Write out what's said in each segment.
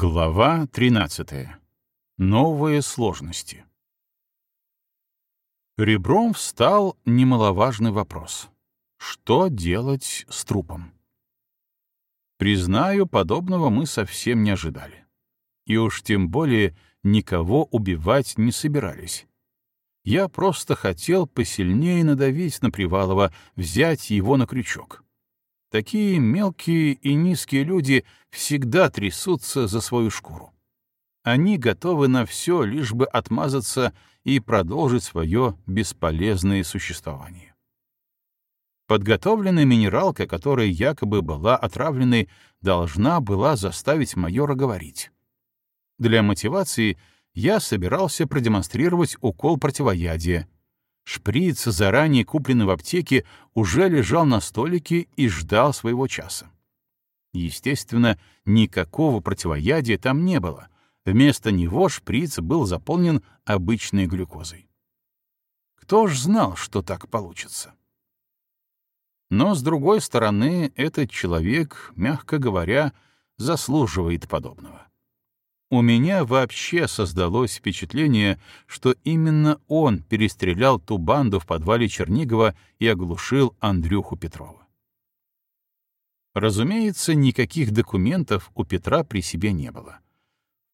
Глава 13. Новые сложности. Ребром встал немаловажный вопрос. Что делать с трупом? Признаю, подобного мы совсем не ожидали. И уж тем более никого убивать не собирались. Я просто хотел посильнее надавить на Привалова, взять его на крючок. Такие мелкие и низкие люди всегда трясутся за свою шкуру. Они готовы на все, лишь бы отмазаться и продолжить свое бесполезное существование. Подготовленная минералка, которая якобы была отравленной, должна была заставить майора говорить. Для мотивации я собирался продемонстрировать укол противоядия, Шприц, заранее купленный в аптеке, уже лежал на столике и ждал своего часа. Естественно, никакого противоядия там не было. Вместо него шприц был заполнен обычной глюкозой. Кто ж знал, что так получится? Но, с другой стороны, этот человек, мягко говоря, заслуживает подобного. У меня вообще создалось впечатление, что именно он перестрелял ту банду в подвале Чернигова и оглушил Андрюху Петрова. Разумеется, никаких документов у Петра при себе не было.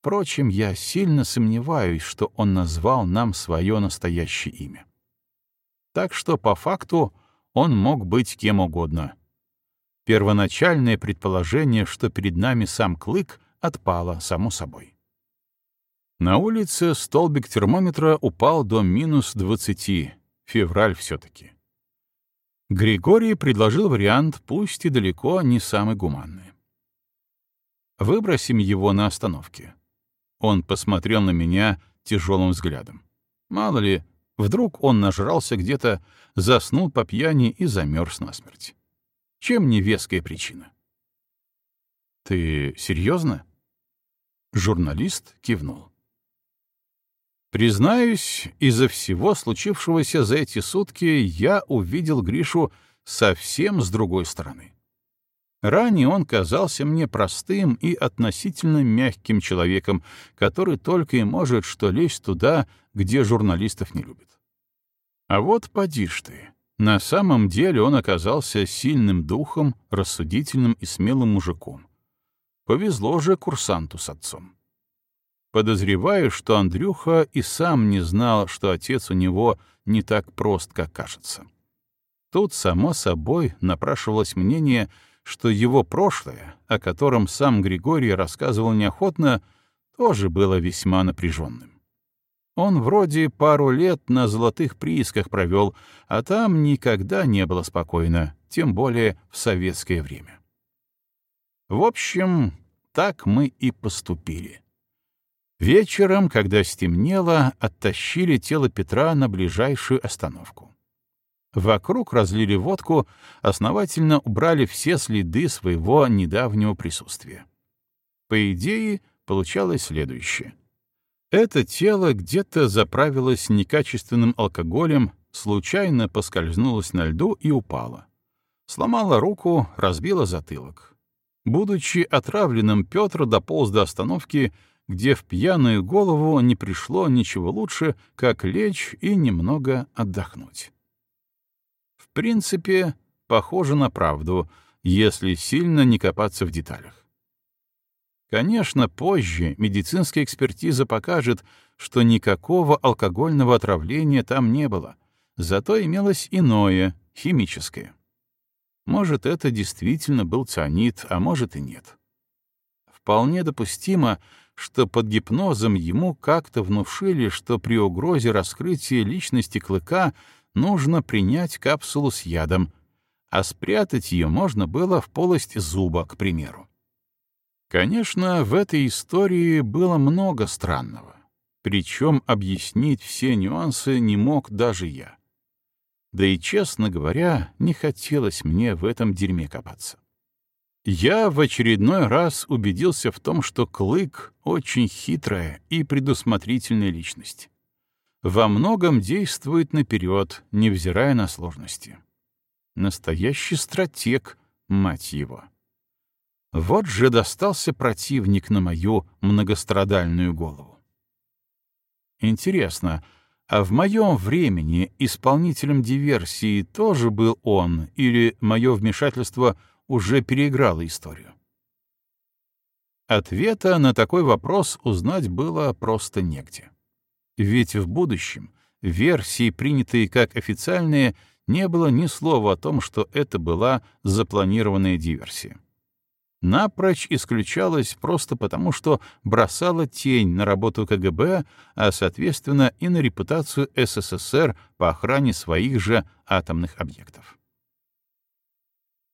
Впрочем, я сильно сомневаюсь, что он назвал нам свое настоящее имя. Так что, по факту, он мог быть кем угодно. Первоначальное предположение, что перед нами сам Клык, отпала само собой. На улице столбик термометра упал до минус 20, февраль все-таки. Григорий предложил вариант, пусть и далеко не самый гуманный. «Выбросим его на остановке». Он посмотрел на меня тяжелым взглядом. Мало ли, вдруг он нажрался где-то, заснул по пьяни и замерз насмерть. Чем не веская причина? «Ты серьезно?» Журналист кивнул. Признаюсь, из-за всего случившегося за эти сутки я увидел Гришу совсем с другой стороны. Ранее он казался мне простым и относительно мягким человеком, который только и может что лезть туда, где журналистов не любят. А вот поди ж ты. На самом деле он оказался сильным духом, рассудительным и смелым мужиком, Повезло же курсанту с отцом. Подозреваю, что Андрюха и сам не знал, что отец у него не так прост, как кажется. Тут, само собой, напрашивалось мнение, что его прошлое, о котором сам Григорий рассказывал неохотно, тоже было весьма напряженным. Он вроде пару лет на золотых приисках провел, а там никогда не было спокойно, тем более в советское время. В общем, так мы и поступили. Вечером, когда стемнело, оттащили тело Петра на ближайшую остановку. Вокруг разлили водку, основательно убрали все следы своего недавнего присутствия. По идее, получалось следующее. Это тело где-то заправилось некачественным алкоголем, случайно поскользнулось на льду и упало. Сломало руку, разбило затылок. Будучи отравленным, Петр дополз до остановки, где в пьяную голову не пришло ничего лучше, как лечь и немного отдохнуть. В принципе, похоже на правду, если сильно не копаться в деталях. Конечно, позже медицинская экспертиза покажет, что никакого алкогольного отравления там не было, зато имелось иное, химическое. Может, это действительно был цианид, а может и нет. Вполне допустимо, что под гипнозом ему как-то внушили, что при угрозе раскрытия личности клыка нужно принять капсулу с ядом, а спрятать ее можно было в полость зуба, к примеру. Конечно, в этой истории было много странного, причем объяснить все нюансы не мог даже я. Да и, честно говоря, не хотелось мне в этом дерьме копаться. Я в очередной раз убедился в том, что Клык — очень хитрая и предусмотрительная личность. Во многом действует наперед, невзирая на сложности. Настоящий стратег, мать его. Вот же достался противник на мою многострадальную голову. Интересно, а в моем времени исполнителем диверсии тоже был он, или мое вмешательство уже переиграло историю? Ответа на такой вопрос узнать было просто негде. Ведь в будущем версии, принятые как официальные, не было ни слова о том, что это была запланированная диверсия напрочь исключалась просто потому, что бросала тень на работу КГБ, а, соответственно, и на репутацию СССР по охране своих же атомных объектов.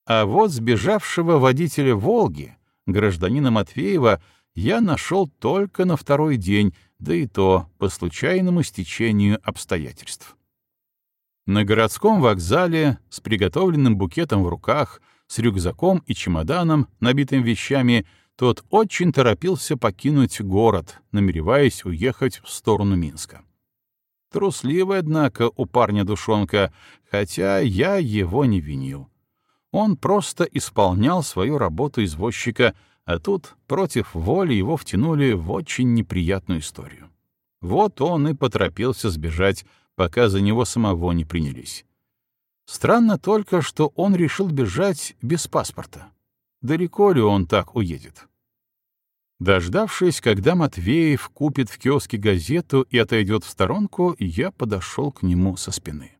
А вот сбежавшего водителя «Волги», гражданина Матвеева, я нашел только на второй день, да и то по случайному стечению обстоятельств. На городском вокзале с приготовленным букетом в руках — с рюкзаком и чемоданом, набитым вещами, тот очень торопился покинуть город, намереваясь уехать в сторону Минска. Трусливый, однако, у парня душонка, хотя я его не винил. Он просто исполнял свою работу извозчика, а тут против воли его втянули в очень неприятную историю. Вот он и поторопился сбежать, пока за него самого не принялись. Странно только, что он решил бежать без паспорта. Далеко ли он так уедет? Дождавшись, когда Матвеев купит в киоске газету и отойдет в сторонку, я подошел к нему со спины.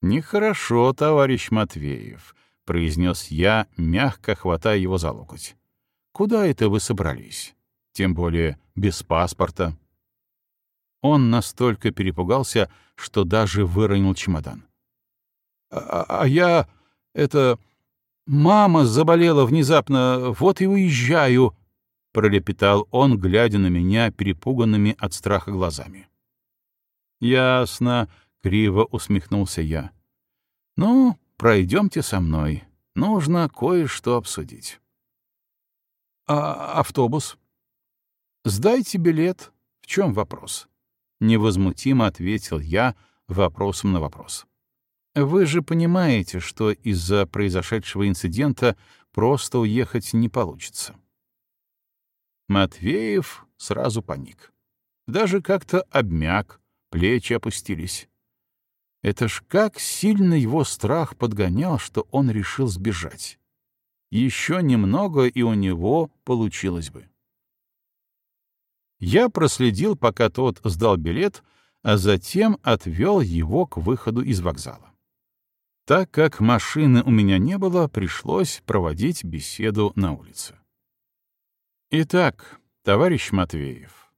«Нехорошо, товарищ Матвеев», — произнес я, мягко хватая его за локоть. «Куда это вы собрались? Тем более без паспорта». Он настолько перепугался, что даже выронил чемодан. А, а я... это... Мама заболела внезапно, вот и уезжаю, — пролепетал он, глядя на меня перепуганными от страха глазами. «Ясно», — криво усмехнулся я. «Ну, пройдемте со мной. Нужно кое-что обсудить». «А автобус?» «Сдайте билет. В чем вопрос?» — невозмутимо ответил я вопросом на вопрос. Вы же понимаете, что из-за произошедшего инцидента просто уехать не получится. Матвеев сразу паник. Даже как-то обмяк, плечи опустились. Это ж как сильно его страх подгонял, что он решил сбежать. Еще немного, и у него получилось бы. Я проследил, пока тот сдал билет, а затем отвел его к выходу из вокзала. Так как машины у меня не было, пришлось проводить беседу на улице. «Итак, товарищ Матвеев,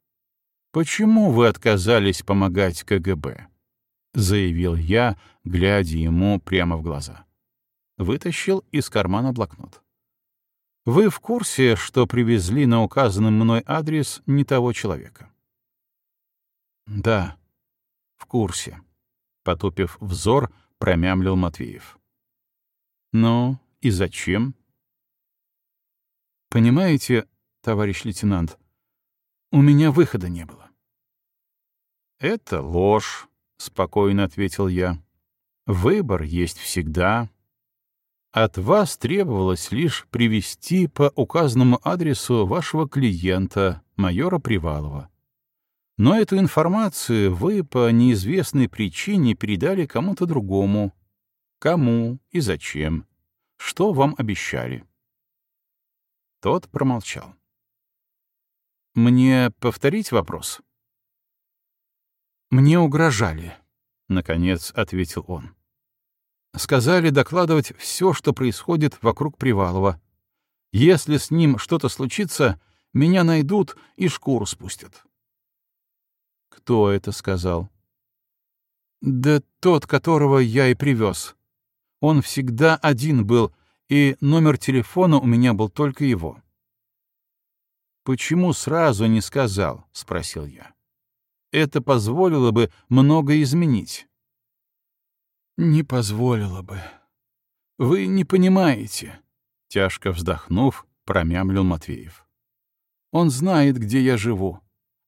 почему вы отказались помогать КГБ?» — заявил я, глядя ему прямо в глаза. Вытащил из кармана блокнот. «Вы в курсе, что привезли на указанный мной адрес не того человека?» «Да, в курсе», — потупив взор, — промямлил Матвеев. «Ну, и зачем?» «Понимаете, товарищ лейтенант, у меня выхода не было». «Это ложь», — спокойно ответил я. «Выбор есть всегда. От вас требовалось лишь привести по указанному адресу вашего клиента, майора Привалова. Но эту информацию вы по неизвестной причине передали кому-то другому. Кому и зачем? Что вам обещали? Тот промолчал. «Мне повторить вопрос?» «Мне угрожали», — наконец ответил он. «Сказали докладывать все, что происходит вокруг Привалова. Если с ним что-то случится, меня найдут и шкуру спустят». Кто это сказал? Да тот, которого я и привез. Он всегда один был, и номер телефона у меня был только его. «Почему сразу не сказал?» — спросил я. «Это позволило бы многое изменить». «Не позволило бы. Вы не понимаете», — тяжко вздохнув, промямлил Матвеев. «Он знает, где я живу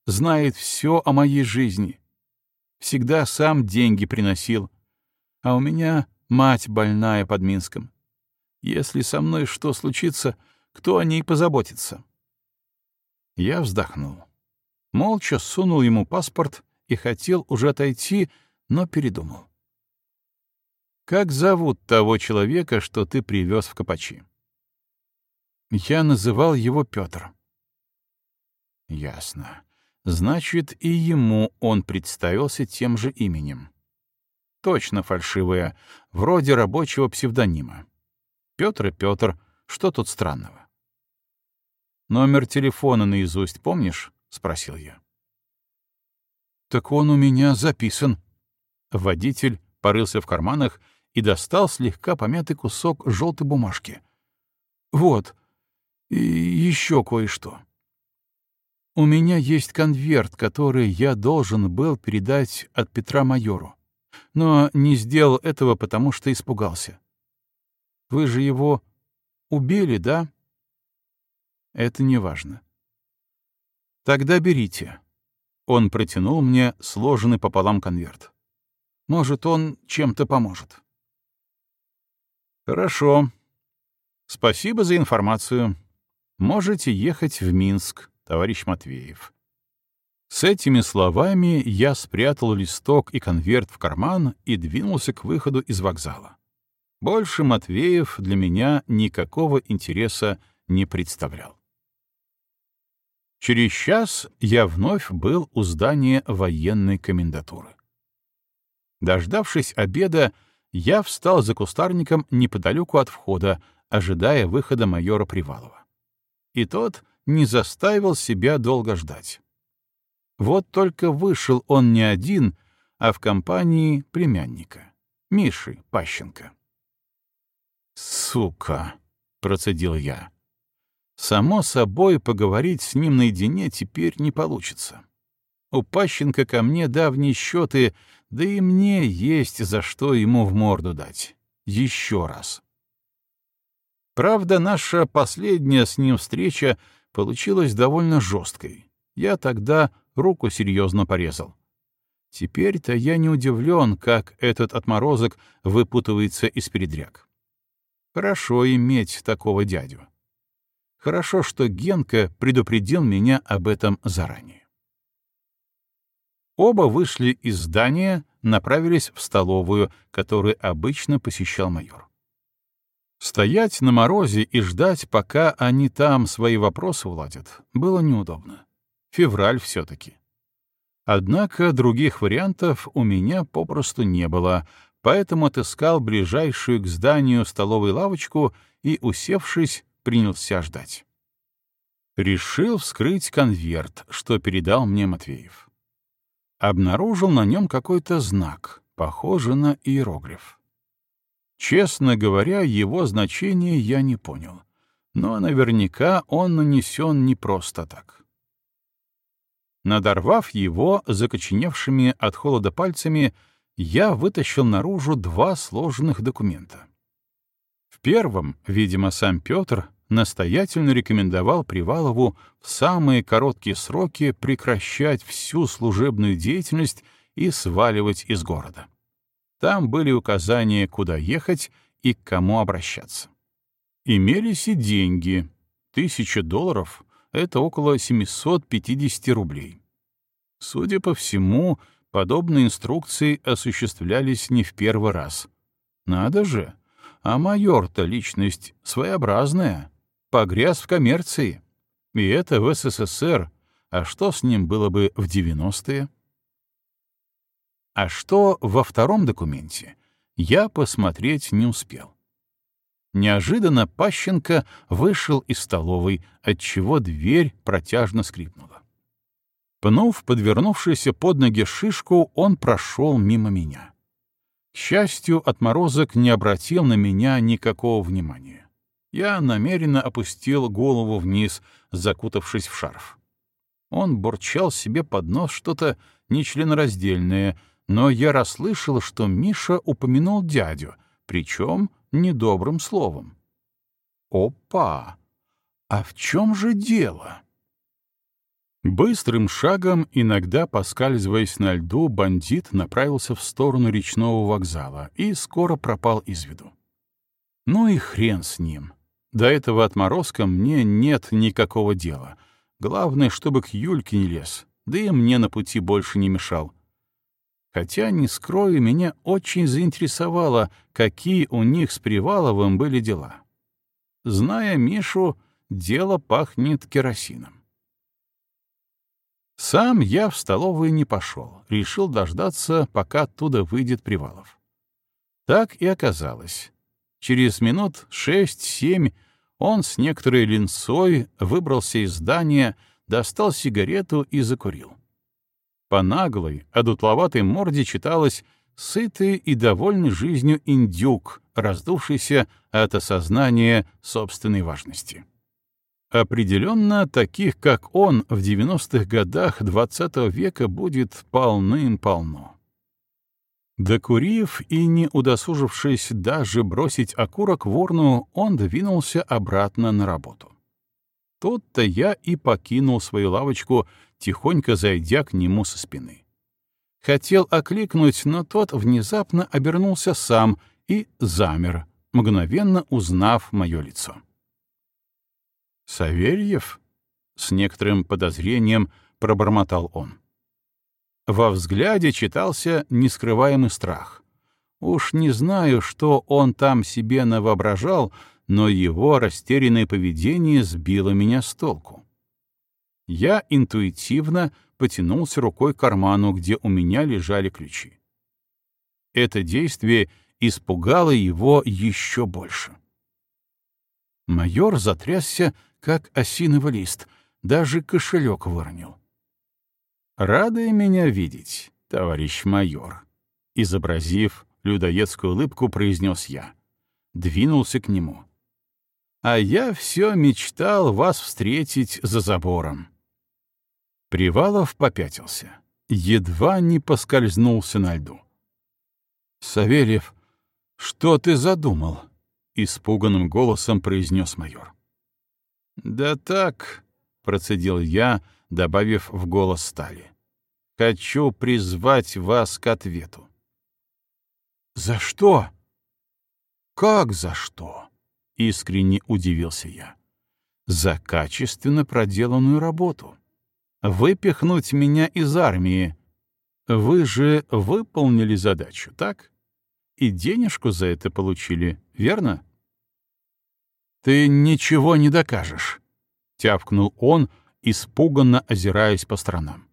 знает все о моей жизни. Всегда сам деньги приносил. А у меня мать больная под Минском. Если со мной что случится, кто о ней позаботится? Я вздохнул. Молча сунул ему паспорт и хотел уже отойти, но передумал. «Как зовут того человека, что ты привез в Капачи?» Я называл его Петр. Ясно. Значит, и ему он представился тем же именем. Точно фальшивое, вроде рабочего псевдонима. Петр и Петр, что тут странного? «Номер телефона наизусть помнишь?» — спросил я. «Так он у меня записан». Водитель порылся в карманах и достал слегка помятый кусок желтой бумажки. «Вот, и еще кое-что. У меня есть конверт, который я должен был передать от Петра майору, но не сделал этого, потому что испугался. Вы же его убили, да? Это не важно. Тогда берите. Он протянул мне сложенный пополам конверт. Может, он чем-то поможет. Хорошо. Спасибо за информацию. Можете ехать в Минск, товарищ Матвеев. С этими словами я спрятал листок и конверт в карман и двинулся к выходу из вокзала. Больше Матвеев для меня никакого интереса не представлял. Через час я вновь был у здания военной комендатуры. Дождавшись обеда, я встал за кустарником неподалеку от входа, ожидая выхода майора Привалова. И тот не заставил себя долго ждать. Вот только вышел он не один, а в компании племянника, Миши Пащенко. «Сука!» — процедил я. Само собой, поговорить с ним наедине теперь не получится. У Пащенко ко мне давние счеты, да и мне есть за что ему в морду дать. Еще раз. Правда, наша последняя с ним встреча получилась довольно жесткой. Я тогда руку серьезно порезал. Теперь-то я не удивлен, как этот отморозок выпутывается из передряг. Хорошо иметь такого дядю. Хорошо, что Генка предупредил меня об этом заранее. Оба вышли из здания, направились в столовую, которую обычно посещал майор. Стоять на морозе и ждать, пока они там свои вопросы уладят, было неудобно. Февраль все-таки. Однако других вариантов у меня попросту не было, поэтому отыскал ближайшую к зданию столовую лавочку и, усевшись, принялся ждать. Решил вскрыть конверт, что передал мне Матвеев. Обнаружил на нем какой-то знак, похожий на иероглиф. Честно говоря, его значение я не понял, но наверняка он нанесен не просто так. Надорвав его закоченевшими от холода пальцами, я вытащил наружу два сложенных документа. В первом, видимо, сам Петр настоятельно рекомендовал Привалову в самые короткие сроки прекращать всю служебную деятельность и сваливать из города. Там были указания, куда ехать и к кому обращаться. Имелись и деньги. Тысяча долларов — это около 750 рублей. Судя по всему, подобные инструкции осуществлялись не в первый раз. Надо же, а майор-то личность своеобразная, погряз в коммерции. И это в СССР, а что с ним было бы в 90-е? А что во втором документе, я посмотреть не успел. Неожиданно Пащенко вышел из столовой, отчего дверь протяжно скрипнула. Пнув подвернувшуюся под ноги шишку, он прошел мимо меня. К счастью, отморозок не обратил на меня никакого внимания. Я намеренно опустил голову вниз, закутавшись в шарф. Он бурчал себе под нос что-то нечленораздельное, но я расслышал, что Миша упомянул дядю, причем недобрым словом. Опа! А в чем же дело? Быстрым шагом, иногда поскальзываясь на льду, бандит направился в сторону речного вокзала и скоро пропал из виду. Ну и хрен с ним. До этого отморозка мне нет никакого дела. Главное, чтобы к Юльке не лез, да и мне на пути больше не мешал. Хотя, не скрою, меня очень заинтересовало, какие у них с Приваловым были дела. Зная Мишу, дело пахнет керосином. Сам я в столовую не пошел, решил дождаться, пока оттуда выйдет Привалов. Так и оказалось. Через минут шесть-семь он с некоторой линцой выбрался из здания, достал сигарету и закурил. По наглой, одутловатой морде читалось «сытый и довольный жизнью индюк, раздувшийся от осознания собственной важности». Определенно, таких, как он, в 90-х годах XX -го века будет полным-полно. Докурив и не удосужившись даже бросить окурок в урну, он двинулся обратно на работу. Тут-то я и покинул свою лавочку, тихонько зайдя к нему со спины. Хотел окликнуть, но тот внезапно обернулся сам и замер, мгновенно узнав мое лицо. «Савельев?» — с некоторым подозрением пробормотал он. Во взгляде читался нескрываемый страх. Уж не знаю, что он там себе навоображал, но его растерянное поведение сбило меня с толку. Я интуитивно потянулся рукой к карману, где у меня лежали ключи. Это действие испугало его еще больше. Майор затрясся, как осиновый лист, даже кошелек выронил. «Рады меня видеть, товарищ майор», — изобразив людоедскую улыбку, произнес я. Двинулся к нему. «А я все мечтал вас встретить за забором». Привалов попятился, едва не поскользнулся на льду. «Савельев, что ты задумал?» — испуганным голосом произнес майор. «Да так», — процедил я, добавив в голос стали. «Хочу призвать вас к ответу». «За что?» «Как за что?» — искренне удивился я. «За качественно проделанную работу. Выпихнуть меня из армии. Вы же выполнили задачу, так? И денежку за это получили, верно?» «Ты ничего не докажешь», — тявкнул он, испуганно озираясь по сторонам.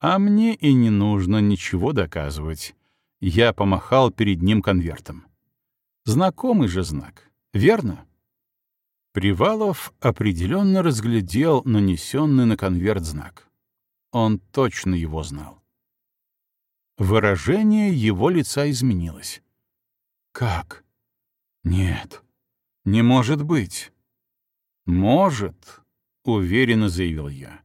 «А мне и не нужно ничего доказывать». Я помахал перед ним конвертом. Знакомый же знак, верно? Привалов определенно разглядел нанесенный на конверт знак. Он точно его знал. Выражение его лица изменилось. «Как? Нет, не может быть. Может, уверенно заявил я.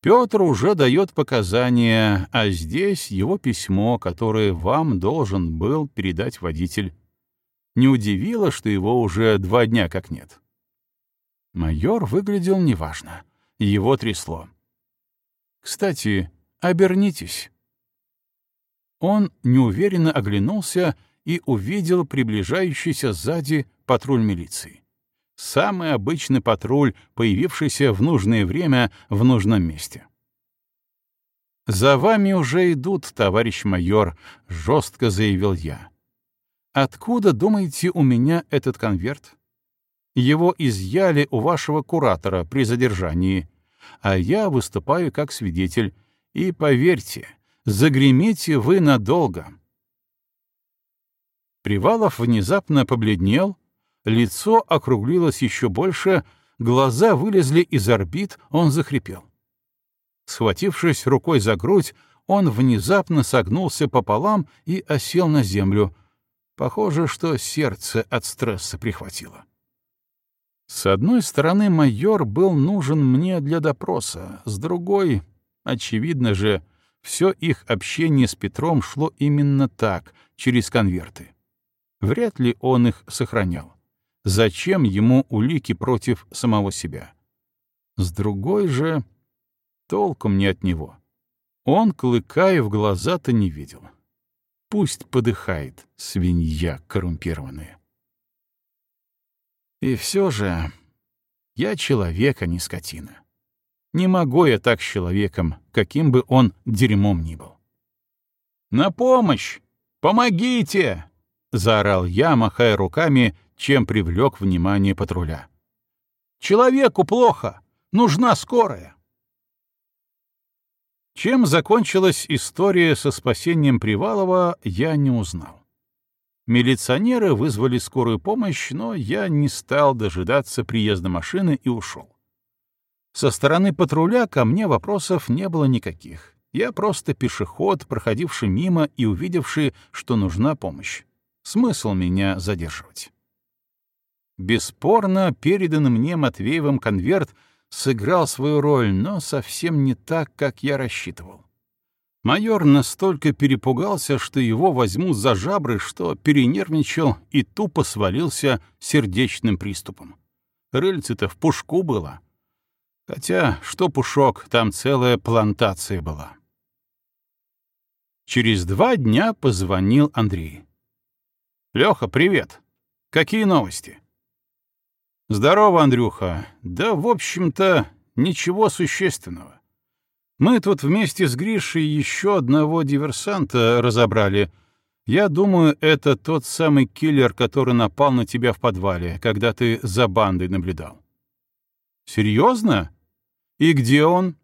Петр уже дает показания, а здесь его письмо, которое вам должен был передать водитель. Не удивило, что его уже два дня как нет. Майор выглядел неважно. Его трясло. «Кстати, обернитесь». Он неуверенно оглянулся и увидел приближающийся сзади патруль милиции. Самый обычный патруль, появившийся в нужное время в нужном месте. «За вами уже идут, товарищ майор», — жестко заявил я. «Откуда, думаете, у меня этот конверт? Его изъяли у вашего куратора при задержании, а я выступаю как свидетель. И поверьте, загремите вы надолго». Привалов внезапно побледнел, лицо округлилось еще больше, глаза вылезли из орбит, он захрипел. Схватившись рукой за грудь, он внезапно согнулся пополам и осел на землю. Похоже, что сердце от стресса прихватило. С одной стороны, майор был нужен мне для допроса, с другой, очевидно же, все их общение с Петром шло именно так, через конверты. Вряд ли он их сохранял. Зачем ему улики против самого себя? С другой же, толку мне от него. Он клыка в глаза-то не видел. Пусть подыхает, свинья коррумпированная. И все же я человек, а не скотина. Не могу я так с человеком, каким бы он дерьмом ни был. «На помощь! Помогите!» — заорал я, махая руками, чем привлек внимание патруля. «Человеку плохо! Нужна скорая!» Чем закончилась история со спасением Привалова, я не узнал. Милиционеры вызвали скорую помощь, но я не стал дожидаться приезда машины и ушел. Со стороны патруля ко мне вопросов не было никаких. Я просто пешеход, проходивший мимо и увидевший, что нужна помощь. Смысл меня задерживать. Бесспорно, переданный мне Матвеевым конверт — сыграл свою роль, но совсем не так, как я рассчитывал. Майор настолько перепугался, что его возьмут за жабры, что перенервничал и тупо свалился сердечным приступом. Рыльце-то в пушку было. Хотя, что пушок, там целая плантация была. Через два дня позвонил Андрей. «Лёха, привет! Какие новости?» «Здорово, Андрюха. Да, в общем-то, ничего существенного. Мы тут вместе с Гришей еще одного диверсанта разобрали. Я думаю, это тот самый киллер, который напал на тебя в подвале, когда ты за бандой наблюдал». «Серьезно? И где он?»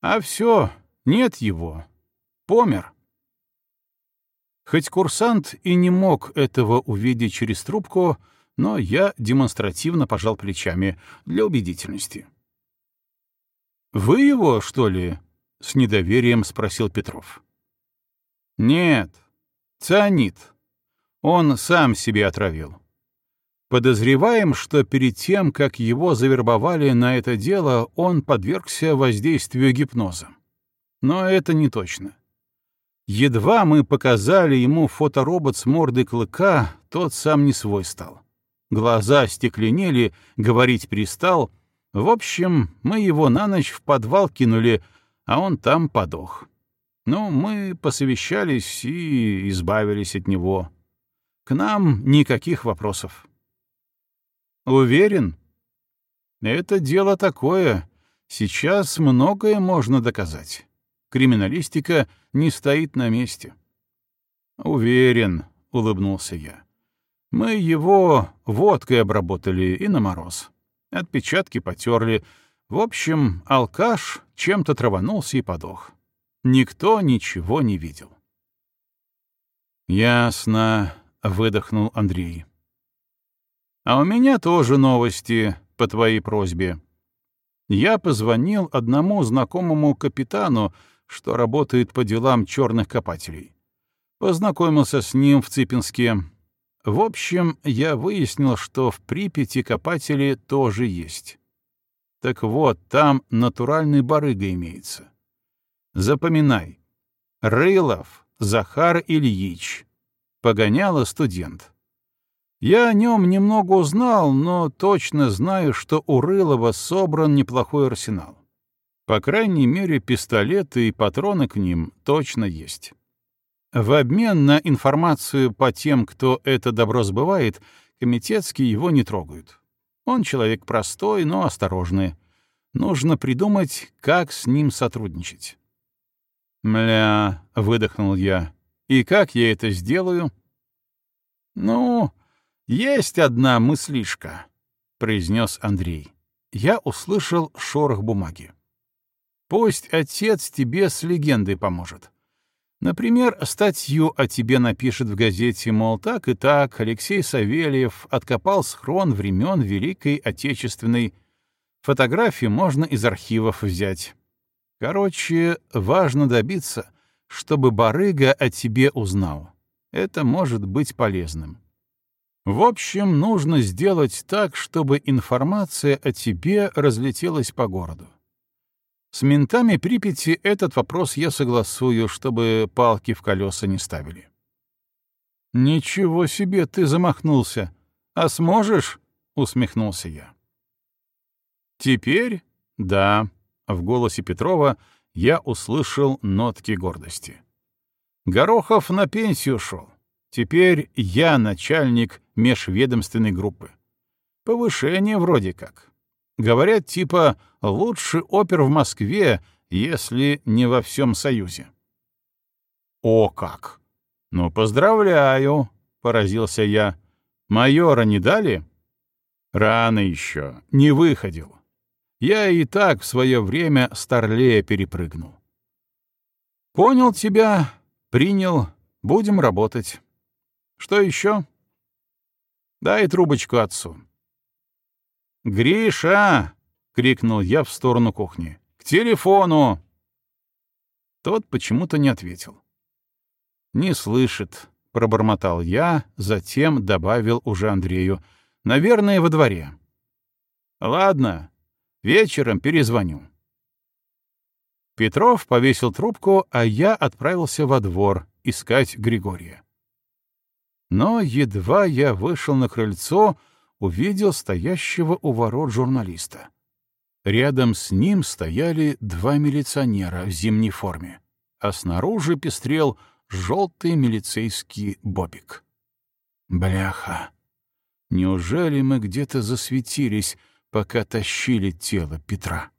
«А все, нет его. Помер». Хоть курсант и не мог этого увидеть через трубку, — но я демонстративно пожал плечами для убедительности. «Вы его, что ли?» — с недоверием спросил Петров. «Нет, цианид. Он сам себе отравил. Подозреваем, что перед тем, как его завербовали на это дело, он подвергся воздействию гипноза. Но это не точно. Едва мы показали ему фоторобот с мордой клыка, тот сам не свой стал. Глаза стекленели, говорить перестал. В общем, мы его на ночь в подвал кинули, а он там подох. Ну, мы посовещались и избавились от него. К нам никаких вопросов. Уверен? Это дело такое. Сейчас многое можно доказать. Криминалистика не стоит на месте. Уверен, — улыбнулся я. Мы его водкой обработали и на мороз. Отпечатки потерли. В общем, алкаш чем-то траванулся и подох. Никто ничего не видел. «Ясно», — выдохнул Андрей. «А у меня тоже новости по твоей просьбе. Я позвонил одному знакомому капитану, что работает по делам черных копателей. Познакомился с ним в Ципинске, в общем, я выяснил, что в Припяти копатели тоже есть. Так вот, там натуральный барыга имеется. Запоминай. Рылов Захар Ильич. Погоняло студент. Я о нем немного узнал, но точно знаю, что у Рылова собран неплохой арсенал. По крайней мере, пистолеты и патроны к ним точно есть. В обмен на информацию по тем, кто это добро сбывает, комитетские его не трогают. Он человек простой, но осторожный. Нужно придумать, как с ним сотрудничать. «Мля», — выдохнул я, — «и как я это сделаю?» «Ну, есть одна мыслишка», — произнес Андрей. Я услышал шорох бумаги. «Пусть отец тебе с легендой поможет. Например, статью о тебе напишет в газете, мол, так и так Алексей Савельев откопал схрон времен Великой Отечественной. Фотографии можно из архивов взять. Короче, важно добиться, чтобы барыга о тебе узнал. Это может быть полезным. В общем, нужно сделать так, чтобы информация о тебе разлетелась по городу. С ментами Припяти этот вопрос я согласую, чтобы палки в колеса не ставили. «Ничего себе ты замахнулся! А сможешь?» — усмехнулся я. «Теперь?» — да, в голосе Петрова я услышал нотки гордости. Горохов на пенсию ушел. Теперь я начальник межведомственной группы. Повышение вроде как. Говорят, типа, лучший опер в Москве, если не во всем Союзе. О как! Ну, поздравляю, — поразился я. Майора не дали? Рано еще, не выходил. Я и так в свое время Старлея перепрыгнул. Понял тебя, принял, будем работать. Что еще? Дай трубочку отцу. «Гриша!» — крикнул я в сторону кухни. «К телефону!» Тот почему-то не ответил. «Не слышит», — пробормотал я, затем добавил уже Андрею. «Наверное, во дворе». «Ладно, вечером перезвоню». Петров повесил трубку, а я отправился во двор искать Григория. Но едва я вышел на крыльцо, увидел стоящего у ворот журналиста. Рядом с ним стояли два милиционера в зимней форме, а снаружи пестрел желтый милицейский бобик. Бляха! Неужели мы где-то засветились, пока тащили тело Петра?